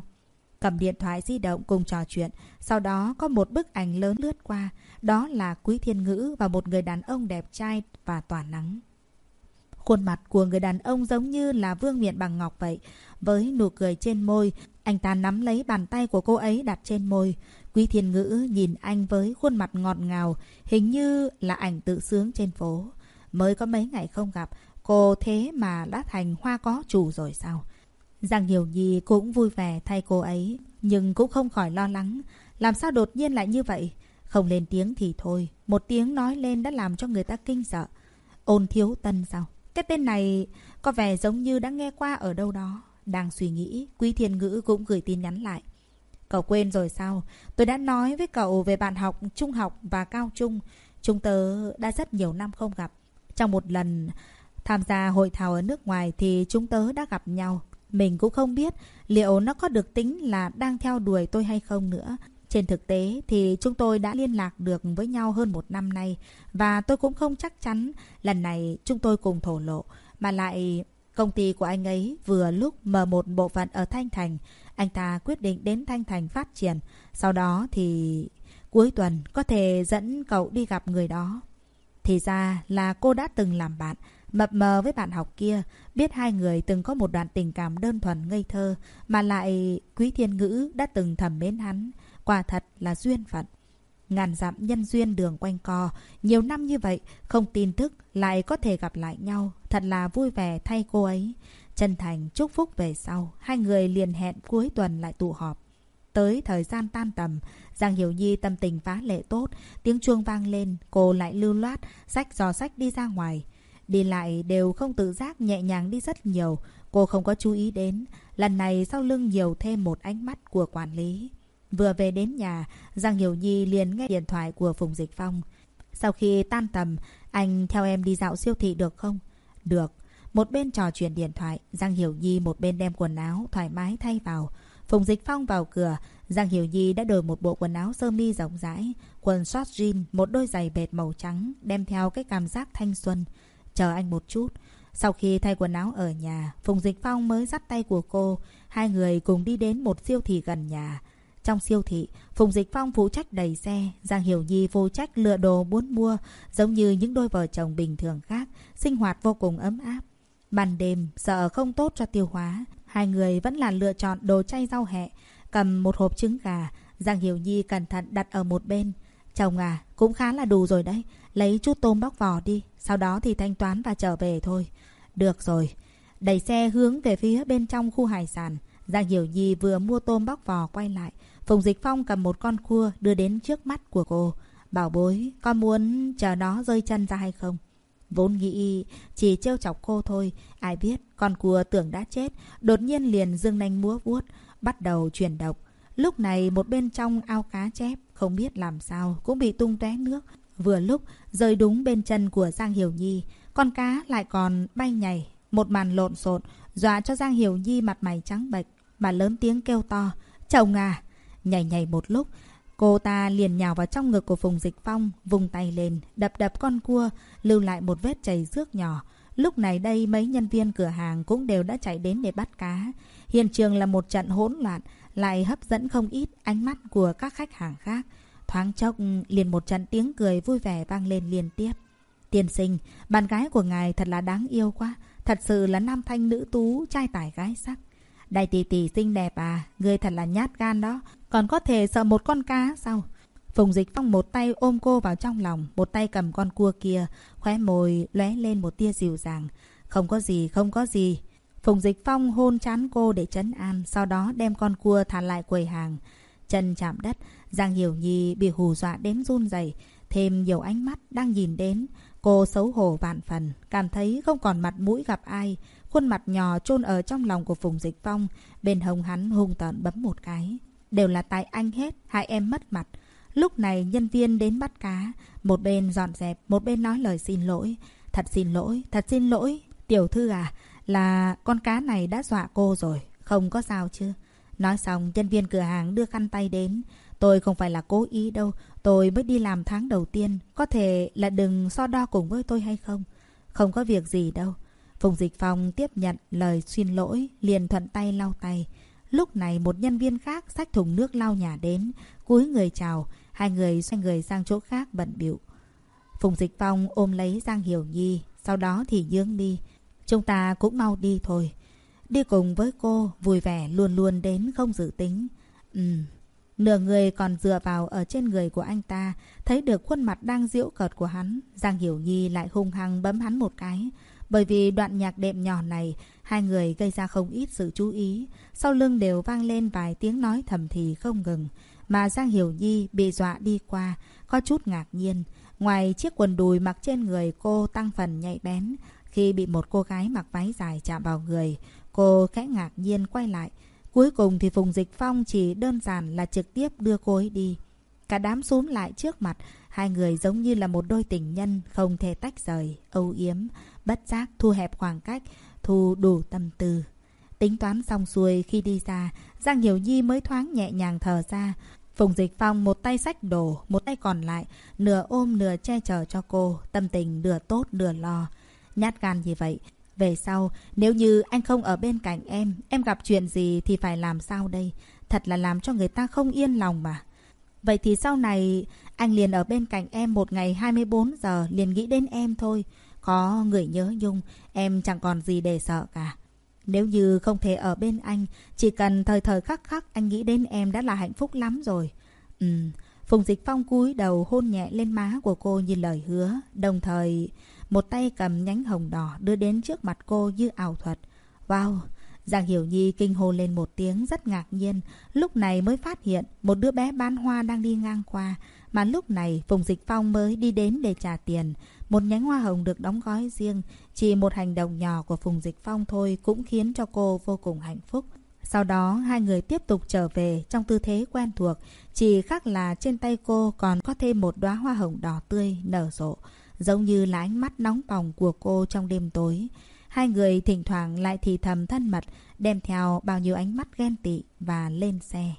Cầm điện thoại di động cùng trò chuyện. Sau đó có một bức ảnh lớn lướt qua. Đó là Quý Thiên Ngữ và một người đàn ông đẹp trai và tỏa nắng. Khuôn mặt của người đàn ông giống như là vương miện bằng ngọc vậy. Với nụ cười trên môi, anh ta nắm lấy bàn tay của cô ấy đặt trên môi. Quý Thiên Ngữ nhìn anh với khuôn mặt ngọt ngào, hình như là ảnh tự sướng trên phố. Mới có mấy ngày không gặp, cô thế mà đã thành hoa có chủ rồi sao? Giang Hiểu Nhi cũng vui vẻ thay cô ấy, nhưng cũng không khỏi lo lắng. Làm sao đột nhiên lại như vậy? Không lên tiếng thì thôi, một tiếng nói lên đã làm cho người ta kinh sợ. Ôn thiếu tân sao? Cái tên này có vẻ giống như đã nghe qua ở đâu đó. Đang suy nghĩ, Quý Thiên Ngữ cũng gửi tin nhắn lại. Cậu quên rồi sao? Tôi đã nói với cậu về bạn học trung học và cao trung. Chúng tớ đã rất nhiều năm không gặp. Trong một lần tham gia hội thảo ở nước ngoài thì chúng tớ đã gặp nhau. Mình cũng không biết liệu nó có được tính là đang theo đuổi tôi hay không nữa. Trên thực tế thì chúng tôi đã liên lạc được với nhau hơn một năm nay và tôi cũng không chắc chắn lần này chúng tôi cùng thổ lộ, mà lại công ty của anh ấy vừa lúc mở một bộ phận ở Thanh Thành. Anh ta quyết định đến Thanh Thành phát triển. Sau đó thì cuối tuần có thể dẫn cậu đi gặp người đó. Thì ra là cô đã từng làm bạn Mập mờ với bạn học kia, biết hai người từng có một đoạn tình cảm đơn thuần ngây thơ, mà lại Quý Thiên Ngữ đã từng thầm mến hắn. Quả thật là duyên phận. Ngàn dặm nhân duyên đường quanh co, nhiều năm như vậy, không tin thức lại có thể gặp lại nhau, thật là vui vẻ thay cô ấy. Chân thành chúc phúc về sau, hai người liền hẹn cuối tuần lại tụ họp. Tới thời gian tan tầm, Giang Hiểu Nhi tâm tình phá lệ tốt, tiếng chuông vang lên, cô lại lưu loát, sách giò sách đi ra ngoài. Đi lại đều không tự giác nhẹ nhàng đi rất nhiều. Cô không có chú ý đến. Lần này sau lưng nhiều thêm một ánh mắt của quản lý. Vừa về đến nhà, Giang Hiểu Nhi liền nghe điện thoại của Phùng Dịch Phong. Sau khi tan tầm, anh theo em đi dạo siêu thị được không? Được. Một bên trò chuyện điện thoại, Giang Hiểu Nhi một bên đem quần áo thoải mái thay vào. Phùng Dịch Phong vào cửa, Giang Hiểu Nhi đã đổi một bộ quần áo sơ mi rộng rãi, quần short jean, một đôi giày bệt màu trắng, đem theo cái cảm giác thanh xuân. Chờ anh một chút. Sau khi thay quần áo ở nhà, Phùng Dịch Phong mới dắt tay của cô. Hai người cùng đi đến một siêu thị gần nhà. Trong siêu thị, Phùng Dịch Phong phụ trách đầy xe, Giang Hiểu Nhi phụ trách lựa đồ muốn mua, giống như những đôi vợ chồng bình thường khác, sinh hoạt vô cùng ấm áp. Ban đêm, sợ không tốt cho tiêu hóa, hai người vẫn là lựa chọn đồ chay rau hẹ, cầm một hộp trứng gà, Giang Hiểu Nhi cẩn thận đặt ở một bên. Chồng à, cũng khá là đủ rồi đấy. Lấy chút tôm bóc vỏ đi. Sau đó thì thanh toán và trở về thôi. Được rồi. Đẩy xe hướng về phía bên trong khu hải sản. Giang Hiểu Nhi vừa mua tôm bóc vò quay lại. Phùng Dịch Phong cầm một con cua đưa đến trước mắt của cô. Bảo bối, con muốn chờ nó rơi chân ra hay không? Vốn nghĩ chỉ trêu chọc cô thôi. Ai biết con cua tưởng đã chết. Đột nhiên liền dương nanh múa vuốt. Bắt đầu chuyển động. Lúc này một bên trong ao cá chép. Không biết làm sao cũng bị tung tóe nước. Vừa lúc rơi đúng bên chân của Giang Hiểu Nhi. Con cá lại còn bay nhảy. Một màn lộn xộn. Dọa cho Giang Hiểu Nhi mặt mày trắng bệch. Mà lớn tiếng kêu to. Chồng à! Nhảy nhảy một lúc. Cô ta liền nhào vào trong ngực của Phùng Dịch Phong, vùng tay lên, đập đập con cua, lưu lại một vết chảy rước nhỏ. Lúc này đây mấy nhân viên cửa hàng cũng đều đã chạy đến để bắt cá. Hiện trường là một trận hỗn loạn, lại hấp dẫn không ít ánh mắt của các khách hàng khác. Thoáng chốc liền một trận tiếng cười vui vẻ vang lên liên tiếp. Tiên sinh, bạn gái của ngài thật là đáng yêu quá. Thật sự là nam thanh nữ tú, trai tài gái sắc. Đại tỷ tỷ xinh đẹp à, người thật là nhát gan đó. Còn có thể sợ một con cá sao? Phùng Dịch Phong một tay ôm cô vào trong lòng, một tay cầm con cua kia, khóe môi lóe lên một tia dịu dàng. Không có gì, không có gì. Phùng Dịch Phong hôn chán cô để chấn an, sau đó đem con cua thả lại quầy hàng. Chân chạm đất, Giang Hiểu Nhi bị hù dọa đến run rẩy, thêm nhiều ánh mắt đang nhìn đến. Cô xấu hổ vạn phần, cảm thấy không còn mặt mũi gặp ai. Khuôn mặt nhỏ chôn ở trong lòng của Phùng Dịch Phong, bên hông hắn hung tợn bấm một cái. Đều là tại anh hết, hai em mất mặt. Lúc này nhân viên đến bắt cá, một bên dọn dẹp, một bên nói lời xin lỗi. Thật xin lỗi, thật xin lỗi. Tiểu thư à, là con cá này đã dọa cô rồi, không có sao chứ. Nói xong, nhân viên cửa hàng đưa khăn tay đến. Tôi không phải là cố ý đâu, tôi mới đi làm tháng đầu tiên. Có thể là đừng so đo cùng với tôi hay không? Không có việc gì đâu. Phùng Dịch Phong tiếp nhận lời xin lỗi, liền thuận tay lau tay. Lúc này một nhân viên khác xách thùng nước lau nhà đến, cúi người chào, hai người xoay người sang chỗ khác bận biểu. Phùng Dịch Phong ôm lấy Giang Hiểu Nhi, sau đó thì nhướng đi. Chúng ta cũng mau đi thôi. Đi cùng với cô, vui vẻ luôn luôn đến không dự tính. Ừm. Nửa người còn dựa vào ở trên người của anh ta, thấy được khuôn mặt đang diễu cợt của hắn. Giang Hiểu Nhi lại hung hăng bấm hắn một cái. Bởi vì đoạn nhạc đệm nhỏ này, hai người gây ra không ít sự chú ý. Sau lưng đều vang lên vài tiếng nói thầm thì không ngừng. Mà Giang Hiểu Nhi bị dọa đi qua, có chút ngạc nhiên. Ngoài chiếc quần đùi mặc trên người cô tăng phần nhạy bén, khi bị một cô gái mặc váy dài chạm vào người, cô khẽ ngạc nhiên quay lại. Cuối cùng thì Phùng Dịch Phong chỉ đơn giản là trực tiếp đưa cô ấy đi. Cả đám xuống lại trước mặt, hai người giống như là một đôi tình nhân không thể tách rời, âu yếm bất giác thu hẹp khoảng cách, thu đủ tâm tư. Tính toán xong xuôi khi đi ra, Giang Hiểu Nhi mới thoáng nhẹ nhàng thở ra. Phùng Dịch Phong một tay sách đồ, một tay còn lại, nửa ôm nửa che chở cho cô, tâm tình nửa tốt nửa lo. Nhát gan như vậy, về sau, nếu như anh không ở bên cạnh em, em gặp chuyện gì thì phải làm sao đây? Thật là làm cho người ta không yên lòng mà. Vậy thì sau này, anh liền ở bên cạnh em một ngày 24 giờ, liền nghĩ đến em thôi. Có người nhớ nhung, em chẳng còn gì để sợ cả. Nếu như không thể ở bên anh, chỉ cần thời thời khắc khắc anh nghĩ đến em đã là hạnh phúc lắm rồi. Ừ, Phùng Dịch Phong cúi đầu hôn nhẹ lên má của cô như lời hứa, đồng thời một tay cầm nhánh hồng đỏ đưa đến trước mặt cô như ảo thuật. Wow! Giang Hiểu Nhi kinh hồn lên một tiếng rất ngạc nhiên, lúc này mới phát hiện một đứa bé bán hoa đang đi ngang qua, mà lúc này Phùng Dịch Phong mới đi đến để trả tiền. Một nhánh hoa hồng được đóng gói riêng, chỉ một hành động nhỏ của Phùng Dịch Phong thôi cũng khiến cho cô vô cùng hạnh phúc. Sau đó hai người tiếp tục trở về trong tư thế quen thuộc, chỉ khác là trên tay cô còn có thêm một đóa hoa hồng đỏ tươi nở rộ, giống như là ánh mắt nóng bỏng của cô trong đêm tối. Hai người thỉnh thoảng lại thì thầm thân mật, đem theo bao nhiêu ánh mắt ghen tị và lên xe.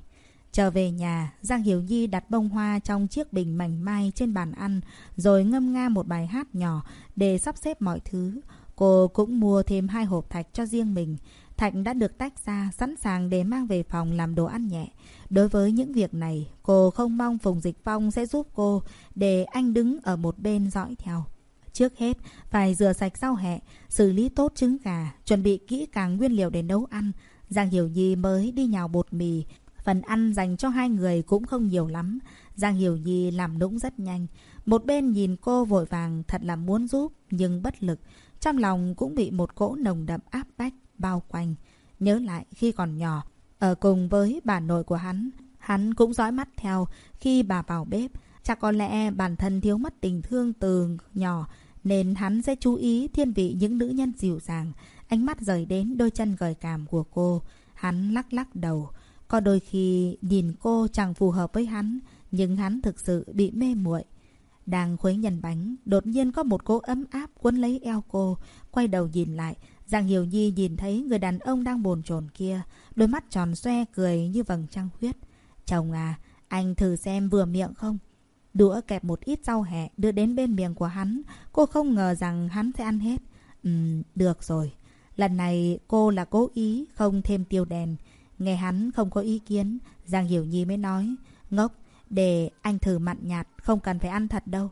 Trở về nhà, Giang Hiểu Nhi đặt bông hoa trong chiếc bình mảnh mai trên bàn ăn, rồi ngâm nga một bài hát nhỏ để sắp xếp mọi thứ. Cô cũng mua thêm hai hộp thạch cho riêng mình. Thạch đã được tách ra, sẵn sàng để mang về phòng làm đồ ăn nhẹ. Đối với những việc này, cô không mong Phùng Dịch Phong sẽ giúp cô để anh đứng ở một bên dõi theo. Trước hết, phải rửa sạch rau hẹ, xử lý tốt trứng gà, chuẩn bị kỹ càng nguyên liệu để nấu ăn. Giang Hiểu Nhi mới đi nhào bột mì, Phần ăn dành cho hai người cũng không nhiều lắm. Giang Hiểu Nhi làm nũng rất nhanh. Một bên nhìn cô vội vàng thật là muốn giúp nhưng bất lực. Trong lòng cũng bị một cỗ nồng đậm áp bách bao quanh. Nhớ lại khi còn nhỏ, Ở cùng với bà nội của hắn, hắn cũng dõi mắt theo khi bà vào bếp. Chắc có lẽ bản thân thiếu mất tình thương từ nhỏ nên hắn sẽ chú ý thiên vị những nữ nhân dịu dàng. Ánh mắt rời đến đôi chân gợi cảm của cô. Hắn lắc lắc đầu. Có đôi khi nhìn cô chẳng phù hợp với hắn, nhưng hắn thực sự bị mê muội. Đang khuấy nhân bánh, đột nhiên có một cỗ ấm áp cuốn lấy eo cô. Quay đầu nhìn lại, Giang Hiểu Nhi nhìn thấy người đàn ông đang bồn chồn kia. Đôi mắt tròn xoe cười như vầng trăng khuyết. Chồng à, anh thử xem vừa miệng không? Đũa kẹp một ít rau hẹ đưa đến bên miệng của hắn. Cô không ngờ rằng hắn sẽ ăn hết. Ừm, được rồi. Lần này cô là cố ý không thêm tiêu đèn. Nghe hắn không có ý kiến, Giang Hiểu Nhi mới nói. Ngốc, để anh thử mặn nhạt, không cần phải ăn thật đâu.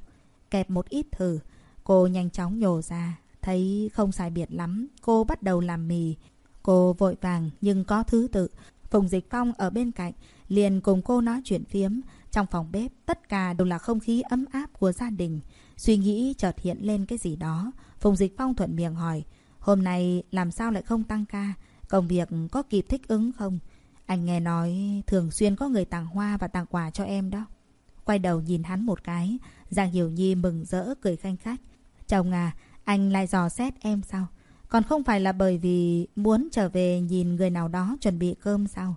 Kẹp một ít thử. Cô nhanh chóng nhổ ra. Thấy không sai biệt lắm, cô bắt đầu làm mì. Cô vội vàng nhưng có thứ tự. Phùng Dịch Phong ở bên cạnh, liền cùng cô nói chuyện phiếm. Trong phòng bếp, tất cả đều là không khí ấm áp của gia đình. Suy nghĩ chợt hiện lên cái gì đó. Phùng Dịch Phong thuận miệng hỏi, hôm nay làm sao lại không tăng ca? Công việc có kịp thích ứng không? Anh nghe nói thường xuyên có người tặng hoa và tặng quà cho em đó. Quay đầu nhìn hắn một cái, Giang Hiểu Nhi mừng rỡ cười khanh khách. Chồng à, anh lại dò xét em sao? Còn không phải là bởi vì muốn trở về nhìn người nào đó chuẩn bị cơm sao?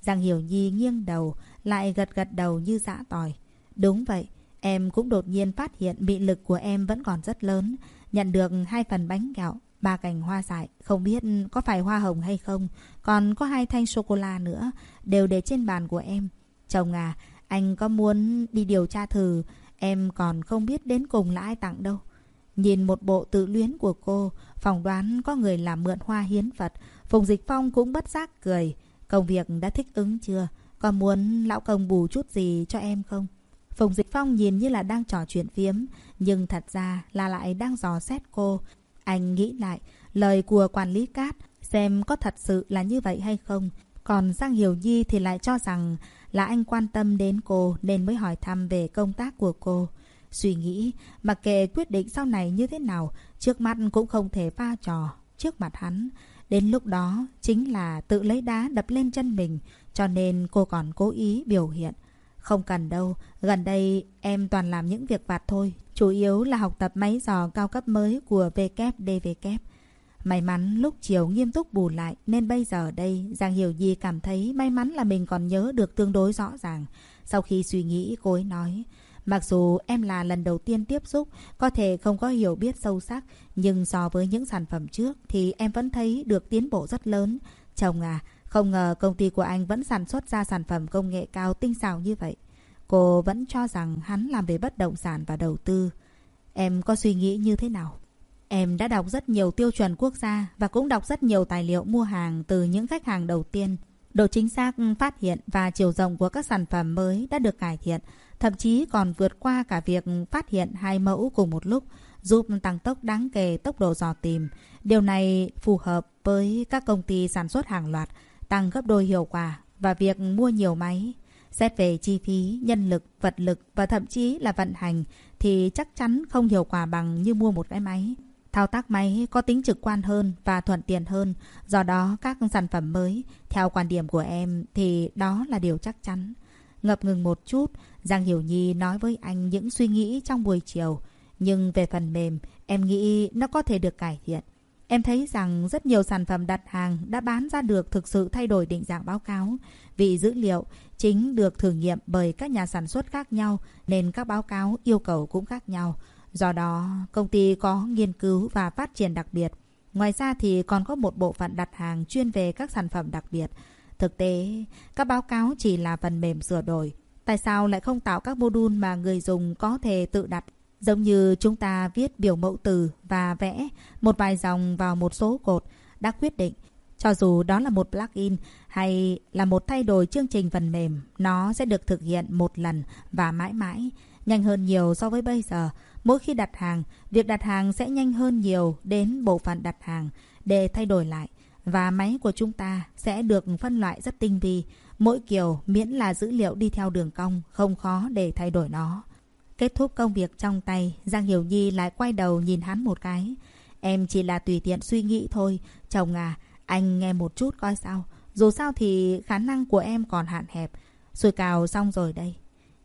Giang Hiểu Nhi nghiêng đầu, lại gật gật đầu như dã tỏi. Đúng vậy, em cũng đột nhiên phát hiện bị lực của em vẫn còn rất lớn. Nhận được hai phần bánh gạo, ba cành hoa dại, không biết có phải hoa hồng hay không. Còn có hai thanh sô-cô-la nữa, đều để trên bàn của em. Chồng à, anh có muốn đi điều tra thử, em còn không biết đến cùng là ai tặng đâu. Nhìn một bộ tự luyến của cô, phỏng đoán có người làm mượn hoa hiến vật. Phùng Dịch Phong cũng bất giác cười. Công việc đã thích ứng chưa? Có muốn lão công bù chút gì cho em không? Phùng Dịch Phong nhìn như là đang trò chuyện phiếm, nhưng thật ra là lại đang dò xét cô. Anh nghĩ lại, lời của quản lý cát, xem có thật sự là như vậy hay không. Còn Giang Hiểu Nhi thì lại cho rằng là anh quan tâm đến cô nên mới hỏi thăm về công tác của cô. Suy nghĩ, mặc kệ quyết định sau này như thế nào, trước mắt cũng không thể pha trò trước mặt hắn. Đến lúc đó, chính là tự lấy đá đập lên chân mình, cho nên cô còn cố ý biểu hiện. Không cần đâu, gần đây em toàn làm những việc vặt thôi, chủ yếu là học tập máy dò cao cấp mới của WDVK. May mắn lúc chiều nghiêm túc bù lại nên bây giờ đây Giang Hiểu Nhi cảm thấy may mắn là mình còn nhớ được tương đối rõ ràng. Sau khi suy nghĩ cô ấy nói Mặc dù em là lần đầu tiên tiếp xúc, có thể không có hiểu biết sâu sắc, nhưng so với những sản phẩm trước thì em vẫn thấy được tiến bộ rất lớn. Chồng à, không ngờ công ty của anh vẫn sản xuất ra sản phẩm công nghệ cao tinh xảo như vậy. Cô vẫn cho rằng hắn làm về bất động sản và đầu tư. Em có suy nghĩ như thế nào? Em đã đọc rất nhiều tiêu chuẩn quốc gia và cũng đọc rất nhiều tài liệu mua hàng từ những khách hàng đầu tiên. Độ chính xác phát hiện và chiều rộng của các sản phẩm mới đã được cải thiện thậm chí còn vượt qua cả việc phát hiện hai mẫu cùng một lúc, giúp tăng tốc đáng kể tốc độ dò tìm. Điều này phù hợp với các công ty sản xuất hàng loạt, tăng gấp đôi hiệu quả và việc mua nhiều máy. Xét về chi phí, nhân lực, vật lực và thậm chí là vận hành thì chắc chắn không hiệu quả bằng như mua một cái máy. Thao tác máy có tính trực quan hơn và thuận tiện hơn, do đó các sản phẩm mới, theo quan điểm của em thì đó là điều chắc chắn. Ngập ngừng một chút, Giang Hiểu Nhi nói với anh những suy nghĩ trong buổi chiều. Nhưng về phần mềm, em nghĩ nó có thể được cải thiện. Em thấy rằng rất nhiều sản phẩm đặt hàng đã bán ra được thực sự thay đổi định dạng báo cáo. Vì dữ liệu chính được thử nghiệm bởi các nhà sản xuất khác nhau nên các báo cáo yêu cầu cũng khác nhau. Do đó, công ty có nghiên cứu và phát triển đặc biệt. Ngoài ra thì còn có một bộ phận đặt hàng chuyên về các sản phẩm đặc biệt. Thực tế, các báo cáo chỉ là phần mềm sửa đổi. Tại sao lại không tạo các module mà người dùng có thể tự đặt? Giống như chúng ta viết biểu mẫu từ và vẽ một vài dòng vào một số cột đã quyết định. Cho dù đó là một plugin hay là một thay đổi chương trình phần mềm, nó sẽ được thực hiện một lần và mãi mãi, nhanh hơn nhiều so với bây giờ. Mỗi khi đặt hàng, việc đặt hàng sẽ nhanh hơn nhiều đến bộ phận đặt hàng để thay đổi lại và máy của chúng ta sẽ được phân loại rất tinh vi. Mỗi kiểu miễn là dữ liệu đi theo đường cong, không khó để thay đổi nó. Kết thúc công việc trong tay, Giang Hiểu Nhi lại quay đầu nhìn hắn một cái. Em chỉ là tùy tiện suy nghĩ thôi. Chồng à, anh nghe một chút coi sao. Dù sao thì khả năng của em còn hạn hẹp. Sùi cào xong rồi đây.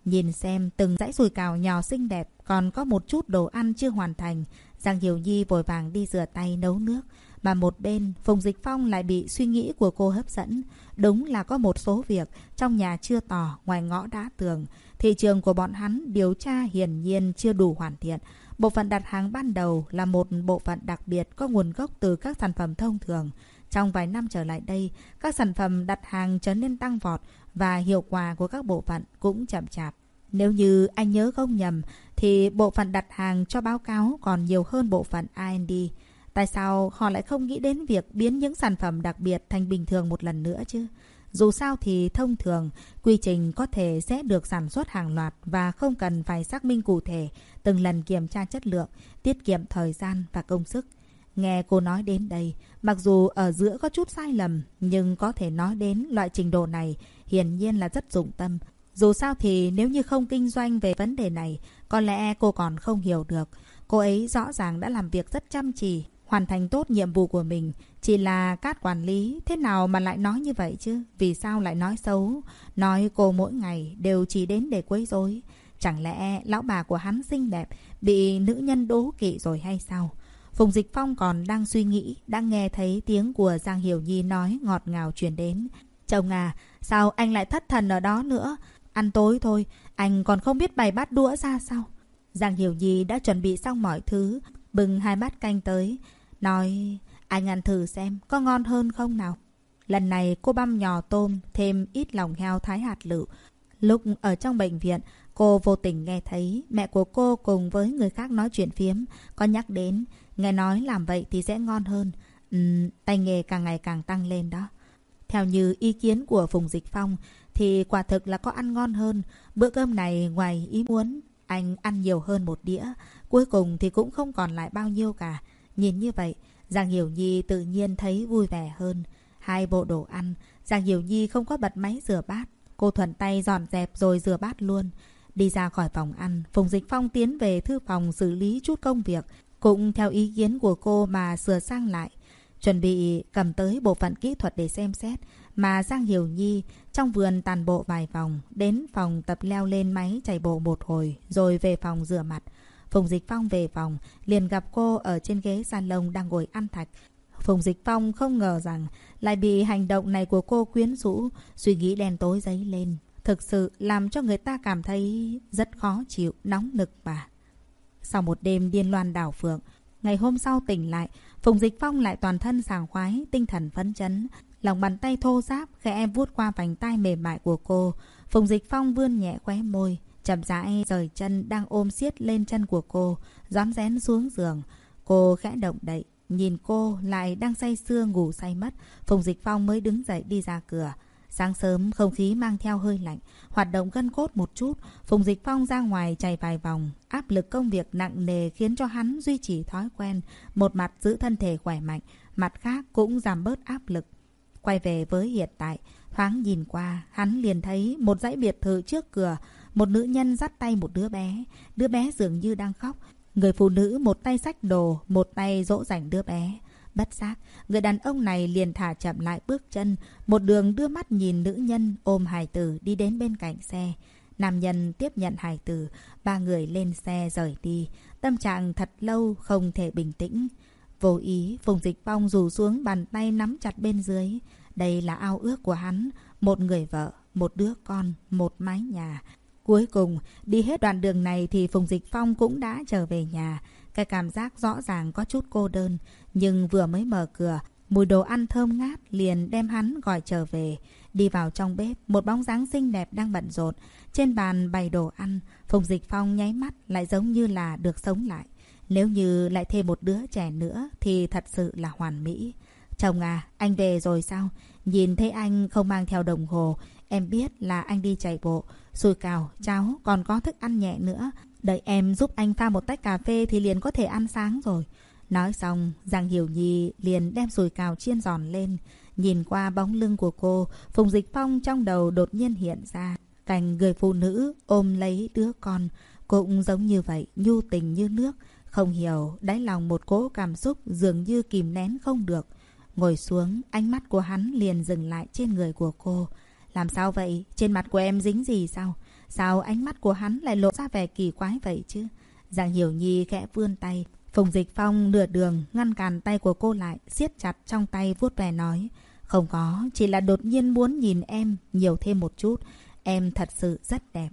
Nhìn xem từng dãy sùi cào nhỏ xinh đẹp, còn có một chút đồ ăn chưa hoàn thành. Giang Hiểu Nhi vội vàng đi rửa tay nấu nước. Mà một bên, Phùng Dịch Phong lại bị suy nghĩ của cô hấp dẫn. Đúng là có một số việc trong nhà chưa tỏ, ngoài ngõ đã tường. Thị trường của bọn hắn điều tra hiển nhiên chưa đủ hoàn thiện. Bộ phận đặt hàng ban đầu là một bộ phận đặc biệt có nguồn gốc từ các sản phẩm thông thường. Trong vài năm trở lại đây, các sản phẩm đặt hàng trở nên tăng vọt và hiệu quả của các bộ phận cũng chậm chạp. Nếu như anh nhớ không nhầm, thì bộ phận đặt hàng cho báo cáo còn nhiều hơn bộ phận IND. Tại sao họ lại không nghĩ đến việc biến những sản phẩm đặc biệt thành bình thường một lần nữa chứ? Dù sao thì thông thường, quy trình có thể sẽ được sản xuất hàng loạt và không cần phải xác minh cụ thể từng lần kiểm tra chất lượng, tiết kiệm thời gian và công sức. Nghe cô nói đến đây, mặc dù ở giữa có chút sai lầm, nhưng có thể nói đến loại trình độ này hiển nhiên là rất dụng tâm. Dù sao thì nếu như không kinh doanh về vấn đề này, có lẽ cô còn không hiểu được. Cô ấy rõ ràng đã làm việc rất chăm chỉ, hoàn thành tốt nhiệm vụ của mình. Chỉ là cát quản lý, thế nào mà lại nói như vậy chứ? Vì sao lại nói xấu? Nói cô mỗi ngày đều chỉ đến để quấy rối. Chẳng lẽ lão bà của hắn xinh đẹp, bị nữ nhân đố kỵ rồi hay sao? Phùng Dịch Phong còn đang suy nghĩ, đang nghe thấy tiếng của Giang Hiểu Nhi nói ngọt ngào truyền đến. Chồng à, sao anh lại thất thần ở đó nữa? Ăn tối thôi, anh còn không biết bày bát đũa ra sao? Giang Hiểu Nhi đã chuẩn bị xong mọi thứ, bưng hai bát canh tới. Nói, anh ăn thử xem, có ngon hơn không nào? Lần này cô băm nhỏ tôm, thêm ít lòng heo thái hạt lựu. Lúc ở trong bệnh viện, cô vô tình nghe thấy mẹ của cô cùng với người khác nói chuyện phiếm, có nhắc đến, nghe nói làm vậy thì sẽ ngon hơn. Uhm, tay nghề càng ngày càng tăng lên đó. Theo như ý kiến của Phùng Dịch Phong, thì quả thực là có ăn ngon hơn. Bữa cơm này ngoài ý muốn, anh ăn nhiều hơn một đĩa. Cuối cùng thì cũng không còn lại bao nhiêu cả. Nhìn như vậy, Giang Hiểu Nhi tự nhiên thấy vui vẻ hơn. Hai bộ đồ ăn, Giang Hiểu Nhi không có bật máy rửa bát. Cô thuận tay dọn dẹp rồi rửa bát luôn. Đi ra khỏi phòng ăn, Phùng Dịch Phong tiến về thư phòng xử lý chút công việc. Cũng theo ý kiến của cô mà sửa sang lại. Chuẩn bị cầm tới bộ phận kỹ thuật để xem xét. Mà Giang Hiểu Nhi trong vườn tàn bộ vài vòng, đến phòng tập leo lên máy chạy bộ một hồi, rồi về phòng rửa mặt. Phùng Dịch Phong về phòng, liền gặp cô ở trên ghế salon đang ngồi ăn thạch. Phùng Dịch Phong không ngờ rằng lại bị hành động này của cô quyến rũ, suy nghĩ đen tối dấy lên. Thực sự làm cho người ta cảm thấy rất khó chịu, nóng nực mà. Sau một đêm điên loan đảo phượng, ngày hôm sau tỉnh lại, Phùng Dịch Phong lại toàn thân sảng khoái, tinh thần phấn chấn. Lòng bàn tay thô ráp, khẽ em vuốt qua vành tay mềm mại của cô. Phùng Dịch Phong vươn nhẹ khóe môi, chậm rãi rời chân đang ôm siết lên chân của cô, rón rén xuống giường. Cô khẽ động đậy, nhìn cô lại đang say sưa ngủ say mất. Phùng Dịch Phong mới đứng dậy đi ra cửa. Sáng sớm, không khí mang theo hơi lạnh, hoạt động gân cốt một chút. Phùng Dịch Phong ra ngoài chạy vài vòng. Áp lực công việc nặng nề khiến cho hắn duy trì thói quen. Một mặt giữ thân thể khỏe mạnh, mặt khác cũng giảm bớt áp lực. Quay về với hiện tại, thoáng nhìn qua, hắn liền thấy một dãy biệt thự trước cửa. Một nữ nhân dắt tay một đứa bé. Đứa bé dường như đang khóc. Người phụ nữ một tay sách đồ, một tay dỗ dành đứa bé. Bất giác, người đàn ông này liền thả chậm lại bước chân, một đường đưa mắt nhìn nữ nhân ôm hài tử đi đến bên cạnh xe. Nam nhân tiếp nhận hài tử, ba người lên xe rời đi. Tâm trạng thật lâu không thể bình tĩnh. Vô ý, Phùng Dịch Phong rủ xuống bàn tay nắm chặt bên dưới. Đây là ao ước của hắn, một người vợ, một đứa con, một mái nhà. Cuối cùng, đi hết đoạn đường này thì Phùng Dịch Phong cũng đã trở về nhà. Cái cảm giác rõ ràng có chút cô đơn, nhưng vừa mới mở cửa, mùi đồ ăn thơm ngát liền đem hắn gọi trở về. Đi vào trong bếp, một bóng dáng xinh đẹp đang bận rộn. Trên bàn bày đồ ăn, Phùng Dịch Phong nháy mắt lại giống như là được sống lại. Nếu như lại thêm một đứa trẻ nữa thì thật sự là hoàn mỹ. Chồng à, anh về rồi sao? Nhìn thấy anh không mang theo đồng hồ, em biết là anh đi chạy bộ. Xùi cào, cháo, còn có thức ăn nhẹ nữa. Đợi em giúp anh pha một tách cà phê thì liền có thể ăn sáng rồi. Nói xong, Giang Hiểu Nhi liền đem sùi cào chiên giòn lên. Nhìn qua bóng lưng của cô, Phùng Dịch Phong trong đầu đột nhiên hiện ra. Cảnh người phụ nữ ôm lấy đứa con, cũng giống như vậy, nhu tình như nước. Không hiểu, đáy lòng một cỗ cảm xúc dường như kìm nén không được. Ngồi xuống, ánh mắt của hắn liền dừng lại trên người của cô. Làm sao vậy? Trên mặt của em dính gì sao? Sao ánh mắt của hắn lại lộ ra vẻ kỳ quái vậy chứ? Giang Hiểu Nhi khẽ vươn tay. Phùng Dịch Phong nửa đường ngăn cản tay của cô lại, siết chặt trong tay vuốt về nói. Không có, chỉ là đột nhiên muốn nhìn em nhiều thêm một chút. Em thật sự rất đẹp.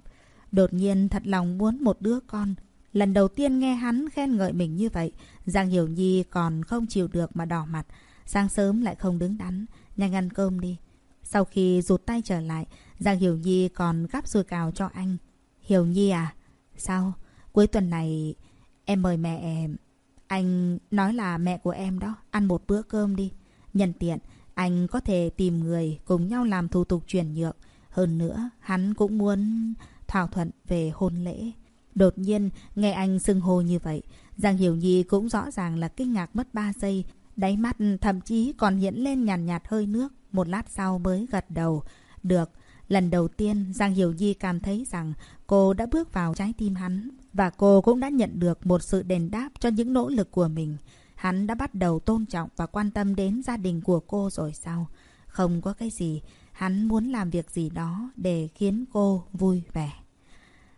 Đột nhiên thật lòng muốn một đứa con. Lần đầu tiên nghe hắn khen ngợi mình như vậy, Giang Hiểu Nhi còn không chịu được mà đỏ mặt. Sáng sớm lại không đứng đắn, nhanh ăn cơm đi. Sau khi rụt tay trở lại, Giang Hiểu Nhi còn gắp sùi cào cho anh. Hiểu Nhi à? Sao? Cuối tuần này em mời mẹ em. Anh nói là mẹ của em đó, ăn một bữa cơm đi. Nhân tiện, anh có thể tìm người cùng nhau làm thủ tục chuyển nhượng. Hơn nữa, hắn cũng muốn thảo thuận về hôn lễ. Đột nhiên, nghe anh xưng hô như vậy, Giang Hiểu Nhi cũng rõ ràng là kinh ngạc mất 3 giây. Đáy mắt thậm chí còn hiện lên nhàn nhạt, nhạt hơi nước. Một lát sau mới gật đầu. Được, lần đầu tiên Giang Hiểu Nhi cảm thấy rằng cô đã bước vào trái tim hắn. Và cô cũng đã nhận được một sự đền đáp cho những nỗ lực của mình. Hắn đã bắt đầu tôn trọng và quan tâm đến gia đình của cô rồi sao? Không có cái gì, hắn muốn làm việc gì đó để khiến cô vui vẻ.